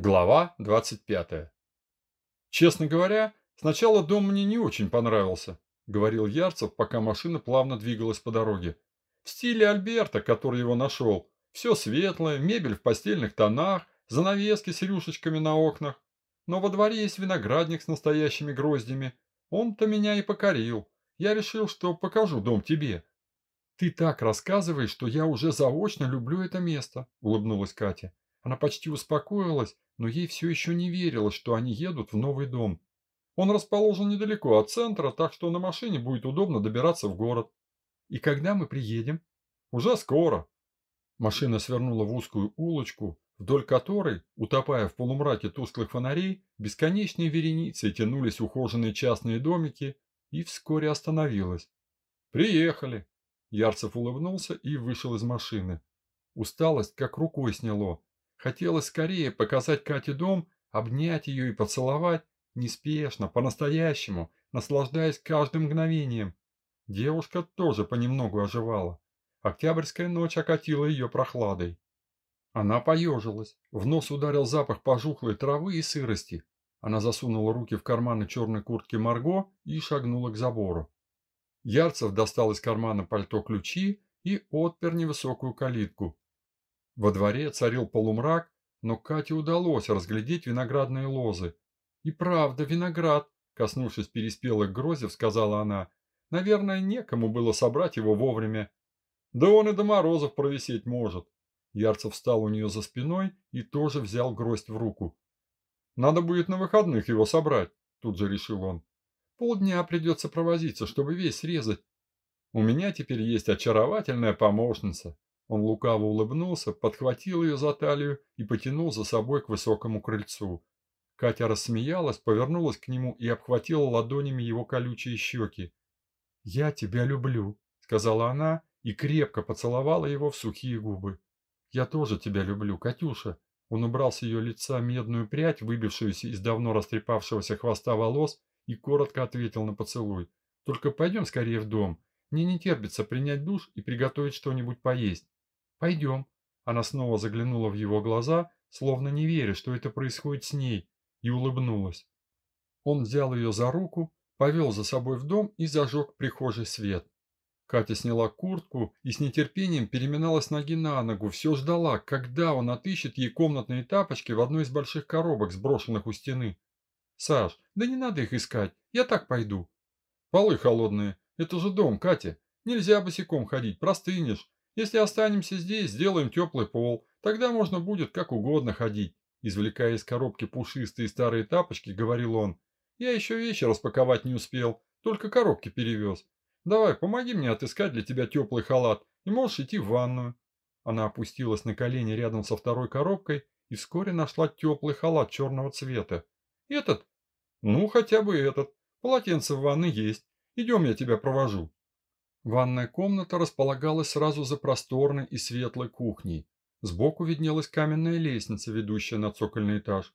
Глава 25. Честно говоря, сначала дом мне не очень понравился, говорил Ярцев, пока машина плавно двигалась по дороге. В стиле Альберта, который его нашел. Все светлое, мебель в постельных тонах, занавески с рюшечками на окнах. Но во дворе есть виноградник с настоящими гроздями. Он-то меня и покорил. Я решил, что покажу дом тебе. Ты так рассказываешь, что я уже заочно люблю это место, улыбнулась Катя. Она почти успокоилась, но ей все еще не верилось, что они едут в новый дом. Он расположен недалеко от центра, так что на машине будет удобно добираться в город. И когда мы приедем? Уже скоро. Машина свернула в узкую улочку, вдоль которой, утопая в полумраке тусклых фонарей, бесконечные вереницы тянулись ухоженные частные домики и вскоре остановилась. «Приехали!» Ярцев улыбнулся и вышел из машины. Усталость как рукой сняло. Хотелось скорее показать Кате дом, обнять ее и поцеловать, неспешно, по-настоящему, наслаждаясь каждым мгновением. Девушка тоже понемногу оживала. Октябрьская ночь окатила ее прохладой. Она поежилась. В нос ударил запах пожухлой травы и сырости. Она засунула руки в карманы черной куртки Марго и шагнула к забору. Ярцев достал из кармана пальто ключи и отпер невысокую калитку. Во дворе царил полумрак, но Кате удалось разглядеть виноградные лозы. «И правда, виноград!» – коснувшись переспелых грозев, сказала она. «Наверное, некому было собрать его вовремя. Да он и до морозов провисеть может». Ярцев встал у нее за спиной и тоже взял гроздь в руку. «Надо будет на выходных его собрать», – тут же решил он. «Полдня придется провозиться, чтобы весь срезать. У меня теперь есть очаровательная помощница. Он лукаво улыбнулся, подхватил ее за талию и потянул за собой к высокому крыльцу. Катя рассмеялась, повернулась к нему и обхватила ладонями его колючие щеки. «Я тебя люблю», — сказала она и крепко поцеловала его в сухие губы. «Я тоже тебя люблю, Катюша». Он убрал с ее лица медную прядь, выбившуюся из давно растрепавшегося хвоста волос, и коротко ответил на поцелуй. «Только пойдем скорее в дом. Мне не терпится принять душ и приготовить что-нибудь поесть. «Пойдем». Она снова заглянула в его глаза, словно не веря, что это происходит с ней, и улыбнулась. Он взял ее за руку, повел за собой в дом и зажег прихожий свет. Катя сняла куртку и с нетерпением переминалась ноги на ногу, все ждала, когда он отыщет ей комнатные тапочки в одной из больших коробок, сброшенных у стены. «Саш, да не надо их искать, я так пойду». «Полы холодные, это же дом, Катя, нельзя босиком ходить, простынешь, если останемся здесь, сделаем теплый пол, тогда можно будет как угодно ходить. Извлекая из коробки пушистые старые тапочки, говорил он. Я еще вещи распаковать не успел, только коробки перевез. Давай, помоги мне отыскать для тебя теплый халат, и можешь идти в ванную. Она опустилась на колени рядом со второй коробкой и вскоре нашла теплый халат черного цвета. Этот? Ну, хотя бы этот. Полотенце в ванной есть. Идем, я тебя провожу. Ванная комната располагалась сразу за просторной и светлой кухней. Сбоку виднелась каменная лестница, ведущая на цокольный этаж.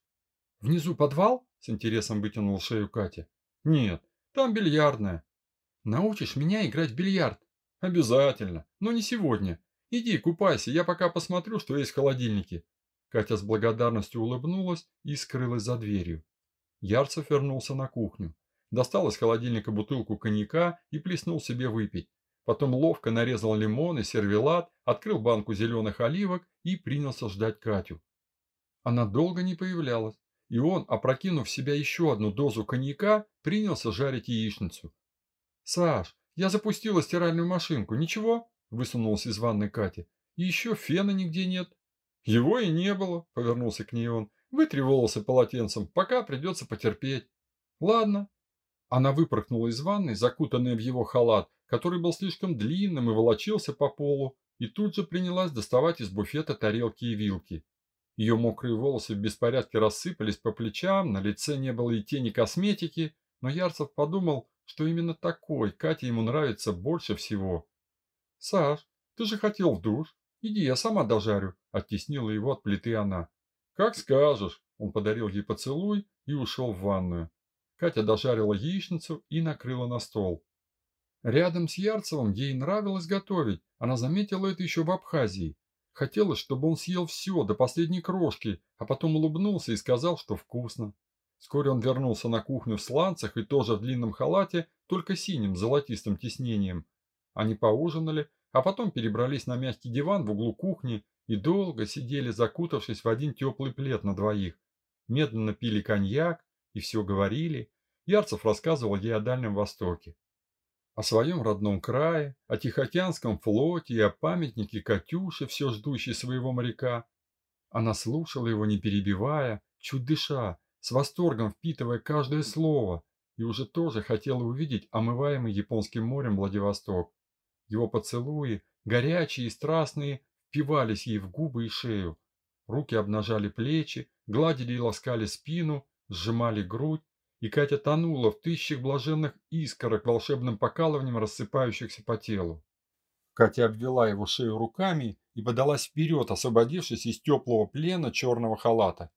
«Внизу подвал?» – с интересом вытянул шею Катя. «Нет, там бильярдная». «Научишь меня играть в бильярд?» «Обязательно, но не сегодня. Иди, купайся, я пока посмотрю, что есть в холодильнике». Катя с благодарностью улыбнулась и скрылась за дверью. Ярцев вернулся на кухню. Достал из холодильника бутылку коньяка и плеснул себе выпить. Потом ловко нарезал лимон и сервелат, открыл банку зеленых оливок и принялся ждать Катю. Она долго не появлялась, и он, опрокинув в себя еще одну дозу коньяка, принялся жарить яичницу. «Саш, я запустила стиральную машинку, ничего?» – высунулась из ванной Катя. «И еще фена нигде нет». «Его и не было», – повернулся к ней он. «Вытри волосы полотенцем, пока придется потерпеть». «Ладно». Она выпорхнула из ванной, закутанная в его халат, который был слишком длинным и волочился по полу, и тут же принялась доставать из буфета тарелки и вилки. Ее мокрые волосы в беспорядке рассыпались по плечам, на лице не было и тени косметики, но Ярцев подумал, что именно такой Катя ему нравится больше всего. «Саш, ты же хотел в душ. Иди, я сама дожарю», – оттеснила его от плиты она. «Как скажешь», – он подарил ей поцелуй и ушел в ванную. Катя дожарила яичницу и накрыла на стол. Рядом с Ярцевым ей нравилось готовить, она заметила это еще в Абхазии. Хотелось, чтобы он съел все до последней крошки, а потом улыбнулся и сказал, что вкусно. Вскоре он вернулся на кухню в сланцах и тоже в длинном халате, только синим, золотистым тиснением. Они поужинали, а потом перебрались на мягкий диван в углу кухни и долго сидели, закутавшись в один теплый плед на двоих. Медленно пили коньяк и все говорили. Ярцев рассказывал ей о Дальнем Востоке. О своем родном крае, о Тихоокеанском флоте и о памятнике Катюше, все ждущей своего моряка. Она слушала его, не перебивая, чуть дыша, с восторгом впитывая каждое слово, и уже тоже хотела увидеть омываемый Японским морем Владивосток. Его поцелуи, горячие и страстные, впивались ей в губы и шею. Руки обнажали плечи, гладили и ласкали спину, сжимали грудь, и Катя тонула в тысячах блаженных искорок волшебным покалыванием рассыпающихся по телу. Катя обвела его шею руками и подалась вперед, освободившись из теплого плена черного халата.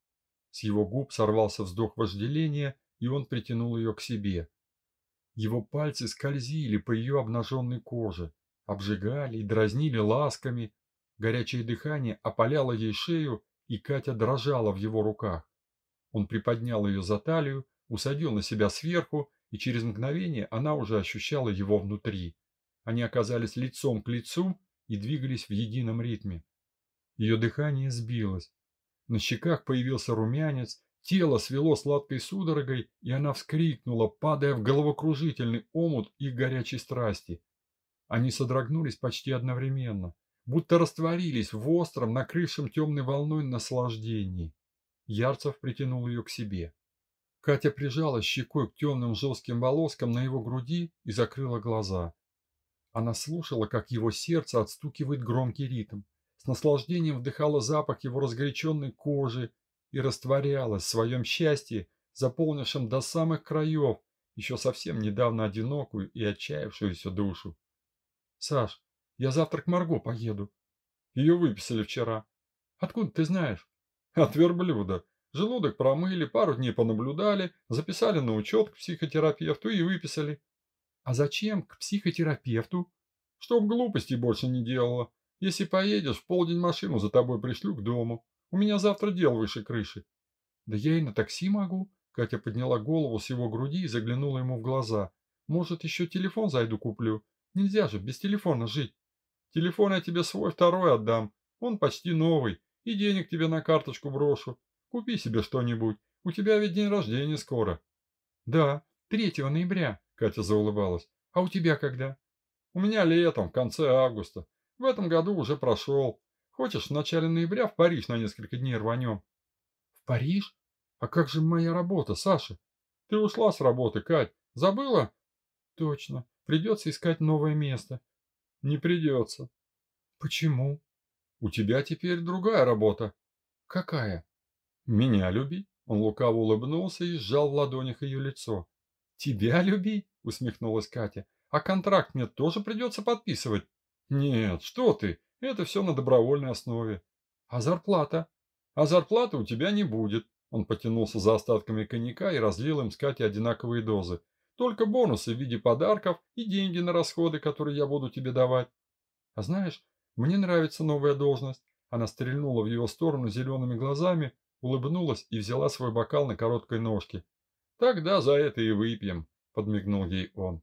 С его губ сорвался вздох вожделения, и он притянул ее к себе. Его пальцы скользили по ее обнаженной коже, обжигали и дразнили ласками. Горячее дыхание опаляло ей шею, и Катя дрожала в его руках. Он приподнял ее за талию, усадил на себя сверху, и через мгновение она уже ощущала его внутри. Они оказались лицом к лицу и двигались в едином ритме. Ее дыхание сбилось. На щеках появился румянец, тело свело сладкой судорогой, и она вскрикнула, падая в головокружительный омут их горячей страсти. Они содрогнулись почти одновременно, будто растворились в остром, накрывшем темной волной наслаждении. Ярцев притянул ее к себе. Катя прижала щекой к темным жестким волоскам на его груди и закрыла глаза. Она слушала, как его сердце отстукивает громкий ритм, с наслаждением вдыхала запах его разгоряченной кожи и растворялась в своем счастье, заполнившем до самых краев еще совсем недавно одинокую и отчаявшуюся душу. «Саш, я завтра к Марго поеду. Ее выписали вчера. Откуда ты знаешь?» «От верблюда. Желудок промыли, пару дней понаблюдали, записали на учет к психотерапевту и выписали. А зачем к психотерапевту? Чтоб глупостей больше не делала. Если поедешь, в полдень машину за тобой пришлю к дому. У меня завтра дел выше крыши. Да я и на такси могу. Катя подняла голову с его груди и заглянула ему в глаза. Может, еще телефон зайду куплю? Нельзя же без телефона жить. Телефон я тебе свой второй отдам. Он почти новый. И денег тебе на карточку брошу. Купи себе что-нибудь. У тебя ведь день рождения скоро. Да, 3 ноября, Катя заулыбалась. А у тебя когда? У меня летом, в конце августа. В этом году уже прошел. Хочешь, в начале ноября в Париж на несколько дней рванем? В Париж? А как же моя работа, Саша? Ты ушла с работы, Кать. Забыла? Точно. Придется искать новое место. Не придется. Почему? У тебя теперь другая работа. Какая? «Меня люби?» Он лукаво улыбнулся и сжал в ладонях ее лицо. «Тебя люби?» – усмехнулась Катя. «А контракт мне тоже придется подписывать?» «Нет, что ты, это все на добровольной основе». «А зарплата?» «А зарплаты у тебя не будет». Он потянулся за остатками коньяка и разлил им с Катей одинаковые дозы. «Только бонусы в виде подарков и деньги на расходы, которые я буду тебе давать». «А знаешь, мне нравится новая должность». Она стрельнула в его сторону зелеными глазами, улыбнулась и взяла свой бокал на короткой ножке. «Тогда за это и выпьем», – подмигнул ей он.